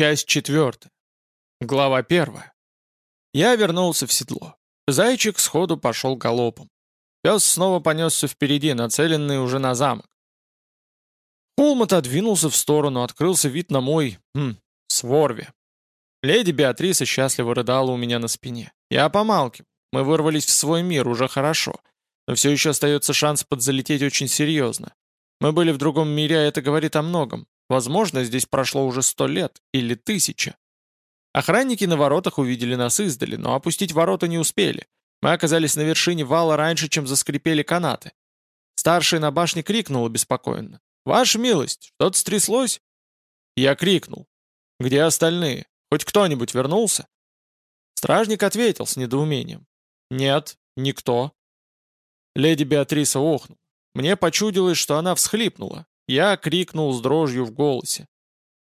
Часть четвертая. Глава первая. Я вернулся в седло. Зайчик сходу пошел галопом. Пес снова понесся впереди, нацеленный уже на замок. Холм отодвинулся в сторону, открылся вид на мой... Хм, сворве. Леди Беатриса счастливо рыдала у меня на спине. Я помалкивал. Мы вырвались в свой мир, уже хорошо. Но все еще остается шанс подзалететь очень серьезно. Мы были в другом мире, а это говорит о многом. Возможно, здесь прошло уже сто лет или тысяча. Охранники на воротах увидели нас издали, но опустить ворота не успели. Мы оказались на вершине вала раньше, чем заскрипели канаты. Старший на башне крикнул обеспокоенно. «Ваша милость, что-то стряслось?» Я крикнул. «Где остальные? Хоть кто-нибудь вернулся?» Стражник ответил с недоумением. «Нет, никто». Леди Беатриса охнула. Мне почудилось, что она всхлипнула. Я крикнул с дрожью в голосе.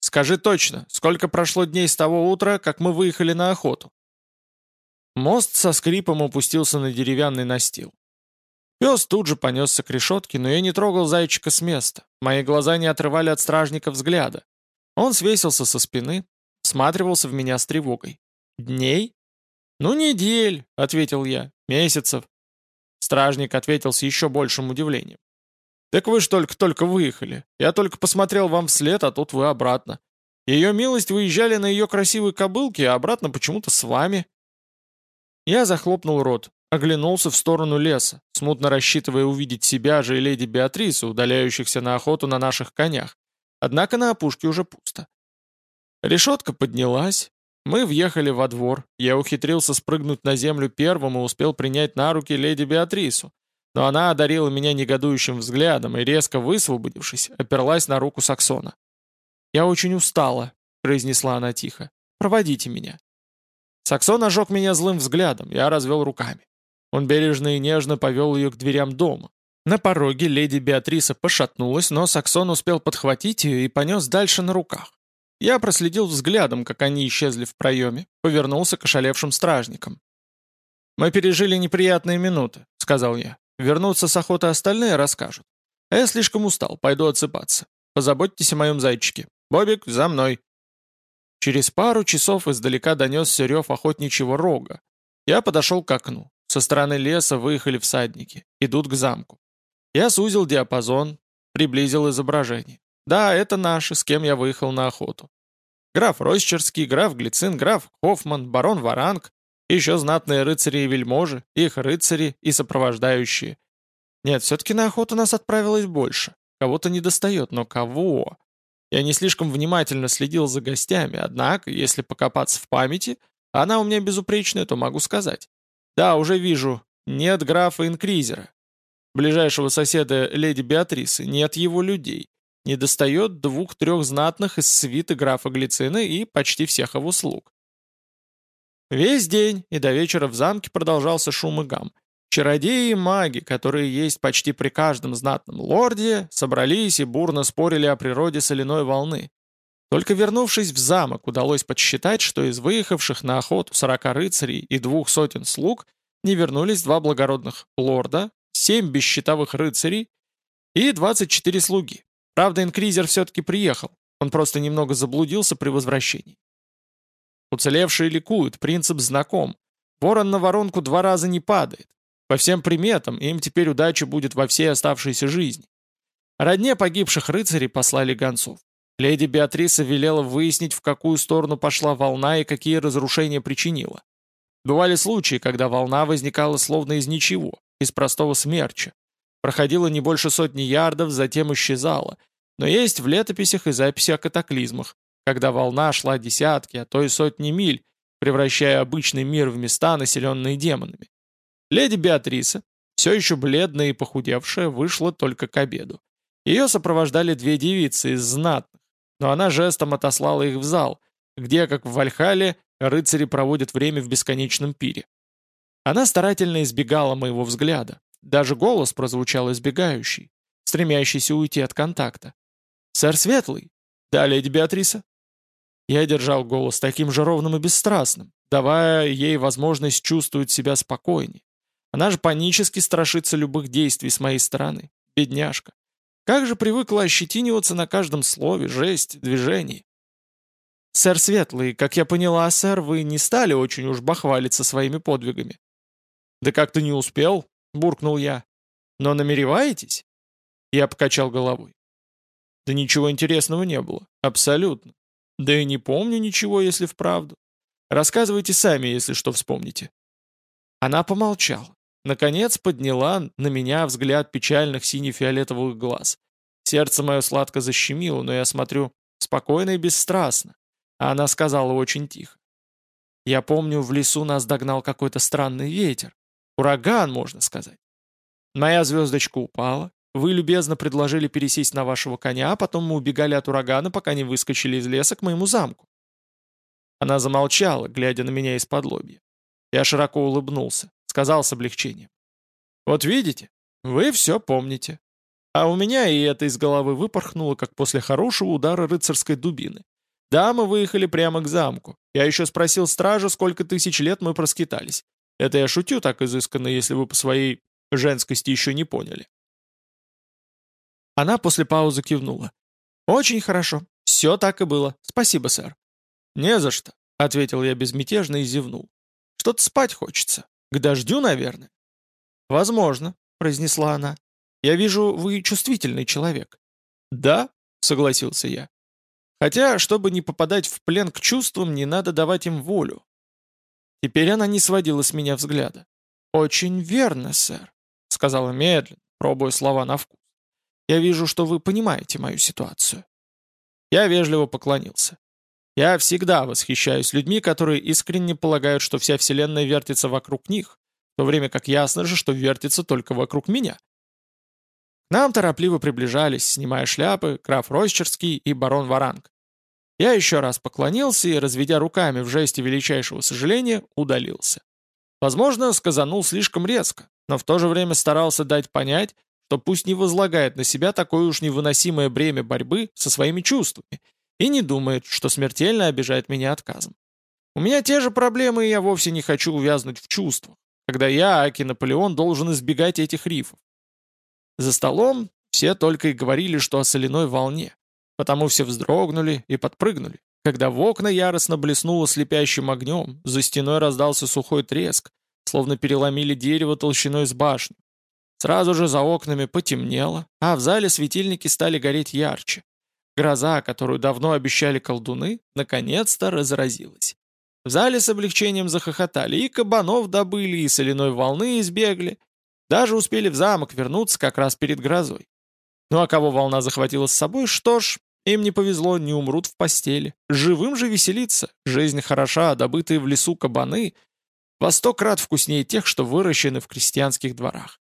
«Скажи точно, сколько прошло дней с того утра, как мы выехали на охоту?» Мост со скрипом опустился на деревянный настил. Пес тут же понесся к решетке, но я не трогал зайчика с места. Мои глаза не отрывали от стражника взгляда. Он свесился со спины, всматривался в меня с тревогой. «Дней?» «Ну, недель», — ответил я. «Месяцев». Стражник ответил с еще большим удивлением. «Так вы ж только-только выехали. Я только посмотрел вам вслед, а тут вы обратно. Ее милость выезжали на ее красивой кобылке, а обратно почему-то с вами». Я захлопнул рот, оглянулся в сторону леса, смутно рассчитывая увидеть себя же и леди Беатрису, удаляющихся на охоту на наших конях. Однако на опушке уже пусто. Решетка поднялась, мы въехали во двор, я ухитрился спрыгнуть на землю первым и успел принять на руки леди Беатрису, но она одарила меня негодующим взглядом и, резко высвободившись, оперлась на руку Саксона. «Я очень устала», — произнесла она тихо. «Проводите меня». Саксон ожег меня злым взглядом, я развел руками. Он бережно и нежно повел ее к дверям дома. На пороге леди Беатриса пошатнулась, но Саксон успел подхватить ее и понес дальше на руках. Я проследил взглядом, как они исчезли в проеме, повернулся к ошалевшим стражникам. «Мы пережили неприятные минуты», — сказал я. Вернуться с охоты остальные расскажут. А я слишком устал, пойду отсыпаться. Позаботьтесь о моем зайчике. Бобик, за мной. Через пару часов издалека донесся рев охотничьего рога. Я подошел к окну. Со стороны леса выехали всадники. Идут к замку. Я сузил диапазон, приблизил изображение. Да, это наши, с кем я выехал на охоту. Граф Ройсчерский, граф Глицин, граф Хоффман, барон Варанг, еще знатные рыцари и вельможи, их рыцари и сопровождающие. Нет, все-таки на охоту нас отправилось больше. Кого-то не достает, но кого? Я не слишком внимательно следил за гостями, однако, если покопаться в памяти, она у меня безупречная, то могу сказать. Да, уже вижу, нет графа Инкризера. Ближайшего соседа леди Беатрисы, нет его людей. Не достает двух-трех знатных из свиты графа Глицина и почти всех его слуг. Весь день и до вечера в замке продолжался шум и гам. Чародеи и маги, которые есть почти при каждом знатном лорде, собрались и бурно спорили о природе соляной волны. Только вернувшись в замок, удалось подсчитать, что из выехавших на охоту сорока рыцарей и двух сотен слуг не вернулись два благородных лорда, семь бесщитовых рыцарей и 24 слуги. Правда, инкризер все-таки приехал, он просто немного заблудился при возвращении. Уцелевшие ликуют, принцип знаком. Ворон на воронку два раза не падает. По всем приметам, им теперь удача будет во всей оставшейся жизни. Родне погибших рыцарей послали гонцов. Леди Беатриса велела выяснить, в какую сторону пошла волна и какие разрушения причинила. Бывали случаи, когда волна возникала словно из ничего, из простого смерча. Проходила не больше сотни ярдов, затем исчезала. Но есть в летописях и записи о катаклизмах, когда волна шла десятки, а то и сотни миль, превращая обычный мир в места, населенные демонами. Леди Беатриса, все еще бледная и похудевшая, вышла только к обеду. Ее сопровождали две девицы из знатных, но она жестом отослала их в зал, где, как в Вальхале, рыцари проводят время в бесконечном пире. Она старательно избегала моего взгляда. Даже голос прозвучал избегающий, стремящийся уйти от контакта. «Сэр Светлый!» «Да, леди Беатриса?» Я держал голос таким же ровным и бесстрастным, давая ей возможность чувствовать себя спокойнее. Она же панически страшится любых действий с моей стороны. Бедняжка. Как же привыкла ощетиниваться на каждом слове, жесть, движении. «Сэр Светлый, как я поняла, сэр, вы не стали очень уж бахвалиться своими подвигами». «Да как-то не успел», — буркнул я. «Но намереваетесь?» Я покачал головой. «Да ничего интересного не было. Абсолютно. Да и не помню ничего, если вправду. Рассказывайте сами, если что вспомните». Она помолчала. Наконец подняла на меня взгляд печальных сине-фиолетовых глаз. Сердце мое сладко защемило, но я смотрю спокойно и бесстрастно. А она сказала очень тихо. «Я помню, в лесу нас догнал какой-то странный ветер. Ураган, можно сказать. Моя звездочка упала. Вы любезно предложили пересесть на вашего коня, а потом мы убегали от урагана, пока не выскочили из леса к моему замку». Она замолчала, глядя на меня из-под лобья. Я широко улыбнулся, сказал с облегчением. «Вот видите, вы все помните. А у меня и это из головы выпорхнуло, как после хорошего удара рыцарской дубины. Да, мы выехали прямо к замку. Я еще спросил стража, сколько тысяч лет мы проскитались. Это я шутю так изысканно, если вы по своей женскости еще не поняли. Она после паузы кивнула. «Очень хорошо. Все так и было. Спасибо, сэр». «Не за что», — ответил я безмятежно и зевнул. «Что-то спать хочется. К дождю, наверное». «Возможно», — произнесла она. «Я вижу, вы чувствительный человек». «Да», — согласился я. Хотя, чтобы не попадать в плен к чувствам, не надо давать им волю. Теперь она не сводила с меня взгляда. «Очень верно, сэр», — сказала медленно, пробуя слова на вкус. «Я вижу, что вы понимаете мою ситуацию». Я вежливо поклонился. Я всегда восхищаюсь людьми, которые искренне полагают, что вся Вселенная вертится вокруг них, в то время как ясно же, что вертится только вокруг меня. Нам торопливо приближались, снимая шляпы, граф Ройсчерский и барон Варанг. Я еще раз поклонился и, разведя руками в жесте величайшего сожаления, удалился. Возможно, сказанул слишком резко, но в то же время старался дать понять, что пусть не возлагает на себя такое уж невыносимое бремя борьбы со своими чувствами и не думает, что смертельно обижает меня отказом. У меня те же проблемы, и я вовсе не хочу увязнуть в чувствах, когда я, Аки Наполеон, должен избегать этих рифов. За столом все только и говорили, что о соляной волне. Потому все вздрогнули и подпрыгнули. Когда в окна яростно блеснуло слепящим огнем, за стеной раздался сухой треск, словно переломили дерево толщиной с башню. Сразу же за окнами потемнело, а в зале светильники стали гореть ярче. Гроза, которую давно обещали колдуны, наконец-то разразилась. В зале с облегчением захохотали, и кабанов добыли, и соляной волны избегли, даже успели в замок вернуться как раз перед грозой. Ну а кого волна захватила с собой, что ж, им не повезло, не умрут в постели. Живым же веселиться. Жизнь хороша, а добытые в лесу кабаны во сто крат вкуснее тех, что выращены в крестьянских дворах.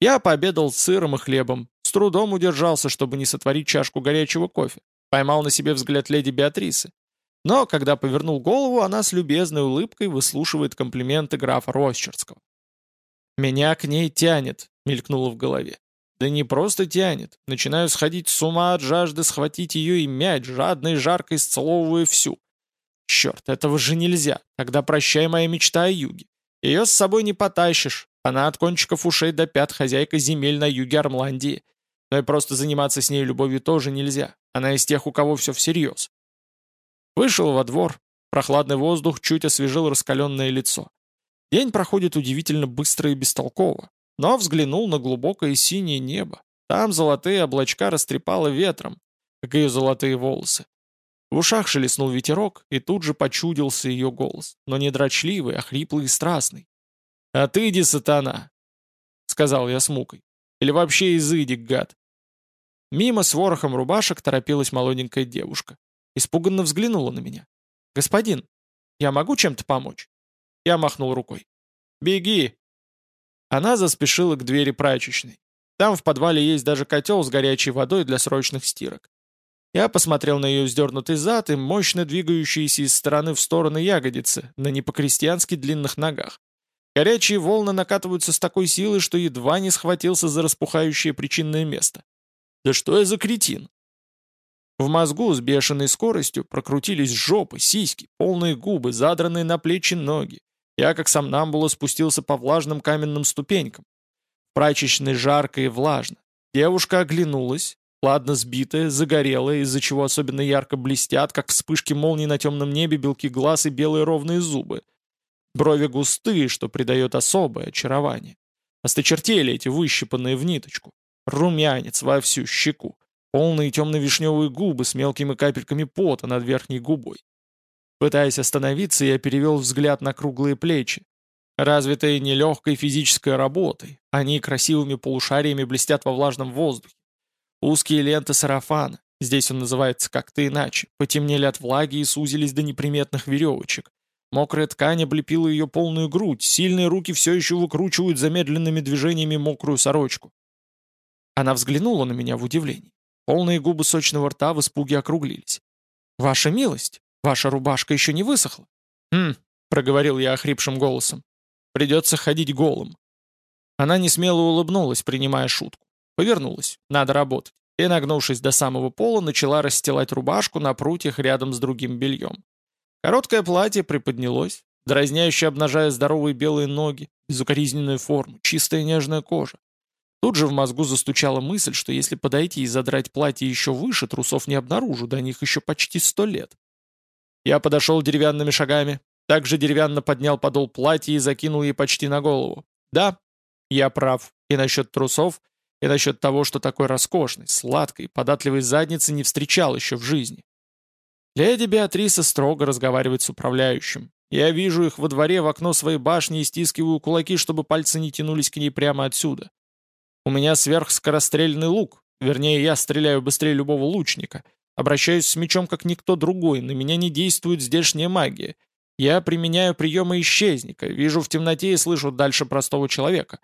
Я пообедал сыром и хлебом, с трудом удержался, чтобы не сотворить чашку горячего кофе. Поймал на себе взгляд леди Беатрисы. Но, когда повернул голову, она с любезной улыбкой выслушивает комплименты графа Росчерского. «Меня к ней тянет», — мелькнуло в голове. «Да не просто тянет. Начинаю сходить с ума от жажды схватить ее и мять, жадно и жарко всю. Черт, этого же нельзя. Тогда прощай моя мечта о юге. Ее с собой не потащишь. Она от кончиков ушей до пят хозяйка земель на юге Армландии. Но и просто заниматься с ней любовью тоже нельзя. Она из тех, у кого все всерьез. Вышел во двор. Прохладный воздух чуть освежил раскаленное лицо. День проходит удивительно быстро и бестолково, но взглянул на глубокое синее небо. Там золотые облачка растрепало ветром, как ее золотые волосы. В ушах шелестнул ветерок, и тут же почудился ее голос, но не дрочливый, а хриплый и страстный. «Отыди, сатана!» — сказал я с мукой. «Или вообще изыди, гад!» Мимо с ворохом рубашек торопилась молоденькая девушка. Испуганно взглянула на меня. «Господин, я могу чем-то помочь?» Я махнул рукой. «Беги!» Она заспешила к двери прачечной. Там в подвале есть даже котел с горячей водой для срочных стирок. Я посмотрел на ее вздернутый зад и мощно двигающиеся из стороны в сторону ягодицы на непокрестьянски длинных ногах. Горячие волны накатываются с такой силой, что едва не схватился за распухающее причинное место. Да что я за кретин? В мозгу с бешеной скоростью прокрутились жопы, сиськи, полные губы, задранные на плечи ноги. Я, как сам Намбула, спустился по влажным каменным ступенькам. Прачечной жарко и влажно. Девушка оглянулась, ладно сбитая, загорелая, из-за чего особенно ярко блестят, как вспышки молний на темном небе, белки глаз и белые ровные зубы. Брови густые, что придает особое очарование. Осточертели эти выщипанные в ниточку. Румянец во всю щеку. Полные темно-вишневые губы с мелкими капельками пота над верхней губой. Пытаясь остановиться, я перевел взгляд на круглые плечи. Развитые нелегкой физической работой, они красивыми полушариями блестят во влажном воздухе. Узкие ленты сарафана, здесь он называется как-то иначе, потемнели от влаги и сузились до неприметных веревочек. Мокрая ткань облепила ее полную грудь, сильные руки все еще выкручивают замедленными движениями мокрую сорочку. Она взглянула на меня в удивлении. Полные губы сочного рта в испуге округлились. «Ваша милость, ваша рубашка еще не высохла?» «Хм», — проговорил я охрипшим голосом. «Придется ходить голым». Она несмело улыбнулась, принимая шутку. Повернулась, надо работать, и, нагнувшись до самого пола, начала расстилать рубашку на прутьях рядом с другим бельем. Короткое платье приподнялось, дразняюще обнажая здоровые белые ноги, безукоризненную форму, чистая нежная кожа. Тут же в мозгу застучала мысль, что если подойти и задрать платье еще выше, трусов не обнаружу, до них еще почти сто лет. Я подошел деревянными шагами, также деревянно поднял подол платья и закинул ей почти на голову. Да, я прав. И насчет трусов, и насчет того, что такой роскошной, сладкой, податливой задницы не встречал еще в жизни. Леди Беатриса строго разговаривает с управляющим. Я вижу их во дворе в окно своей башни и стискиваю кулаки, чтобы пальцы не тянулись к ней прямо отсюда. У меня сверхскорострельный лук, вернее, я стреляю быстрее любого лучника. Обращаюсь с мечом, как никто другой, на меня не действует здешняя магия. Я применяю приемы исчезника, вижу в темноте и слышу дальше простого человека.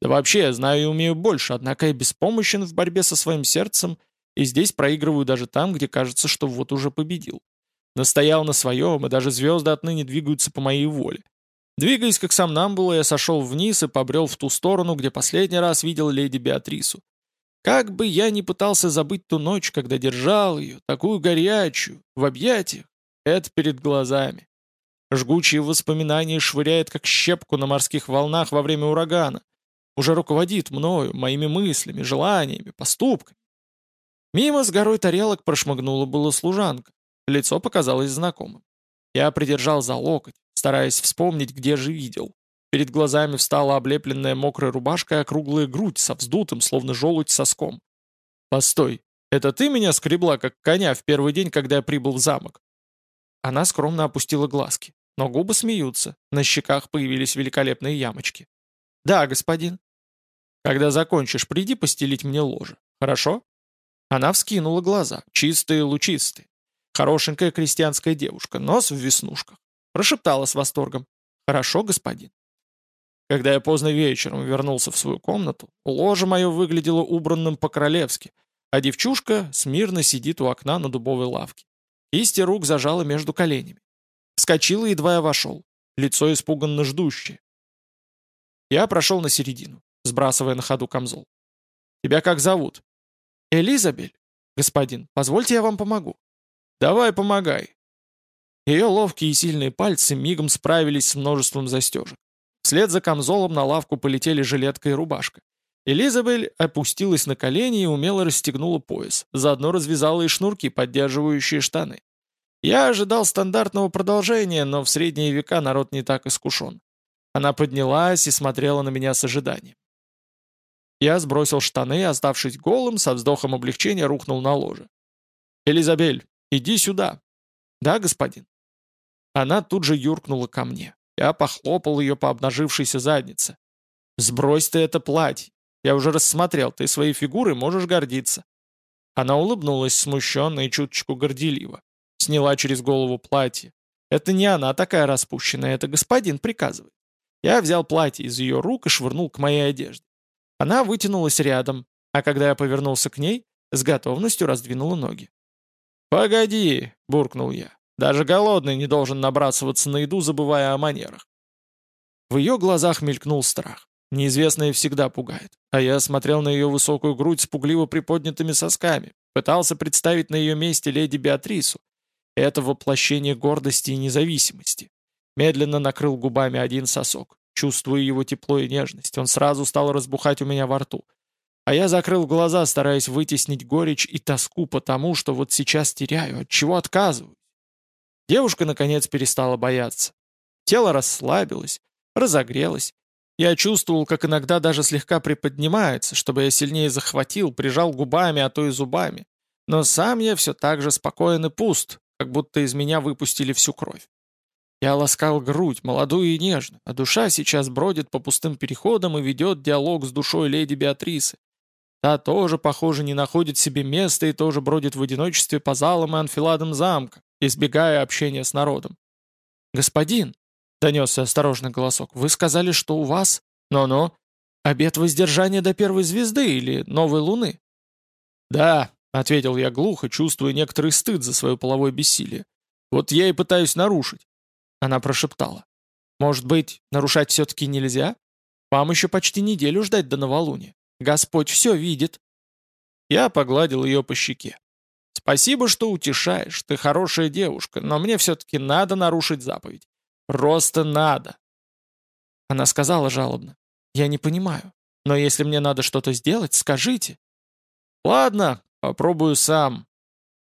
Да вообще, я знаю и умею больше, однако я беспомощен в борьбе со своим сердцем — и здесь проигрываю даже там, где кажется, что вот уже победил. Настоял на своем, и даже звезды отныне двигаются по моей воле. Двигаясь как сам Намбула, я сошел вниз и побрел в ту сторону, где последний раз видел леди Беатрису. Как бы я ни пытался забыть ту ночь, когда держал ее, такую горячую, в объятиях, это перед глазами. Жгучие воспоминания швыряет, как щепку на морских волнах во время урагана. Уже руководит мною, моими мыслями, желаниями, поступками. Мимо с горой тарелок прошмыгнула была служанка. Лицо показалось знакомым. Я придержал за локоть, стараясь вспомнить, где же видел. Перед глазами встала облепленная мокрой рубашкой округлая грудь со вздутым, словно желудь соском. «Постой, это ты меня скребла, как коня, в первый день, когда я прибыл в замок?» Она скромно опустила глазки, но губы смеются, на щеках появились великолепные ямочки. «Да, господин». «Когда закончишь, приди постелить мне ложе, хорошо?» Она вскинула глаза, чистые лучистые. Хорошенькая крестьянская девушка, нос в веснушках. Прошептала с восторгом. «Хорошо, господин». Когда я поздно вечером вернулся в свою комнату, ложе мое выглядело убранным по-королевски, а девчушка смирно сидит у окна на дубовой лавке. Кисти рук зажала между коленями. Вскочила, едва я вошел. Лицо испуганно ждущее. Я прошел на середину, сбрасывая на ходу камзол. «Тебя как зовут?» «Элизабель? Господин, позвольте я вам помогу». «Давай, помогай». Ее ловкие и сильные пальцы мигом справились с множеством застежек. Вслед за камзолом на лавку полетели жилетка и рубашка. Элизабель опустилась на колени и умело расстегнула пояс, заодно развязала и шнурки, поддерживающие штаны. Я ожидал стандартного продолжения, но в средние века народ не так искушен. Она поднялась и смотрела на меня с ожиданием. Я сбросил штаны, оставшись голым, со вздохом облегчения рухнул на ложе. «Элизабель, иди сюда!» «Да, господин?» Она тут же юркнула ко мне. Я похлопал ее по обнажившейся заднице. «Сбрось ты это платье! Я уже рассмотрел, ты своей фигурой можешь гордиться!» Она улыбнулась смущенно и чуточку горделиво. Сняла через голову платье. «Это не она такая распущенная, это господин приказывает». Я взял платье из ее рук и швырнул к моей одежде. Она вытянулась рядом, а когда я повернулся к ней, с готовностью раздвинула ноги. «Погоди!» — буркнул я. «Даже голодный не должен набрасываться на еду, забывая о манерах». В ее глазах мелькнул страх. Неизвестное всегда пугает. А я смотрел на ее высокую грудь с пугливо приподнятыми сосками, пытался представить на ее месте леди Беатрису. Это воплощение гордости и независимости. Медленно накрыл губами один сосок. Чувствуя его тепло и нежность, он сразу стал разбухать у меня во рту. А я закрыл глаза, стараясь вытеснить горечь и тоску по тому, что вот сейчас теряю, от чего отказываюсь. Девушка, наконец, перестала бояться. Тело расслабилось, разогрелось. Я чувствовал, как иногда даже слегка приподнимается, чтобы я сильнее захватил, прижал губами, а то и зубами. Но сам я все так же спокоен и пуст, как будто из меня выпустили всю кровь. Я ласкал грудь, молодую и нежную, а душа сейчас бродит по пустым переходам и ведет диалог с душой леди Беатрисы. Та тоже, похоже, не находит себе места и тоже бродит в одиночестве по залам и анфиладам замка, избегая общения с народом. «Господин», — донесся осторожный голосок, — «вы сказали, что у вас...» «Но-но, обет воздержания до первой звезды или новой луны?» «Да», — ответил я глухо, чувствуя некоторый стыд за свое половое бессилие. «Вот я и пытаюсь нарушить». Она прошептала. «Может быть, нарушать все-таки нельзя? Вам еще почти неделю ждать до новолуния. Господь все видит». Я погладил ее по щеке. «Спасибо, что утешаешь, ты хорошая девушка, но мне все-таки надо нарушить заповедь. Просто надо». Она сказала жалобно. «Я не понимаю, но если мне надо что-то сделать, скажите». «Ладно, попробую сам».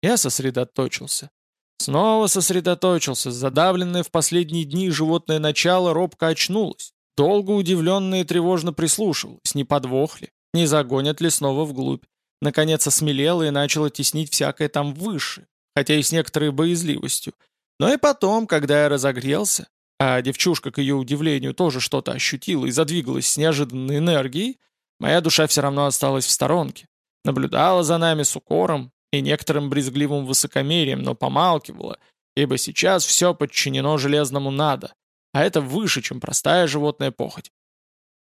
Я сосредоточился. Снова сосредоточился, задавленное в последние дни животное начало робко очнулось. Долго удивленно и тревожно прислушивалось, не подвох не загонят ли снова вглубь. Наконец осмелела и начала теснить всякое там выше, хотя и с некоторой боязливостью. Но и потом, когда я разогрелся, а девчушка, к ее удивлению, тоже что-то ощутила и задвигалась с неожиданной энергией, моя душа все равно осталась в сторонке. Наблюдала за нами с укором, и некоторым брезгливым высокомерием, но помалкивала, ибо сейчас все подчинено железному «надо», а это выше, чем простая животная похоть.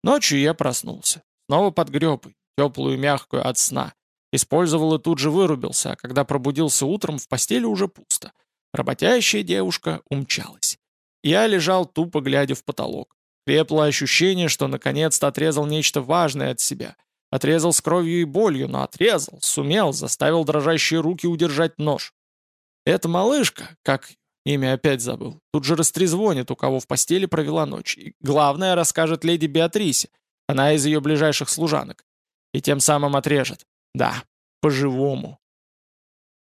Ночью я проснулся, снова под гребой, теплую и мягкую от сна. Использовал и тут же вырубился, а когда пробудился утром, в постели уже пусто. Работящая девушка умчалась. Я лежал тупо, глядя в потолок. Крепло ощущение, что наконец-то отрезал нечто важное от себя — Отрезал с кровью и болью, но отрезал, сумел, заставил дрожащие руки удержать нож. Эта малышка, как имя опять забыл, тут же растрезвонит, у кого в постели провела ночь. И главное расскажет леди Беатрисе, она из ее ближайших служанок. И тем самым отрежет. Да, по-живому.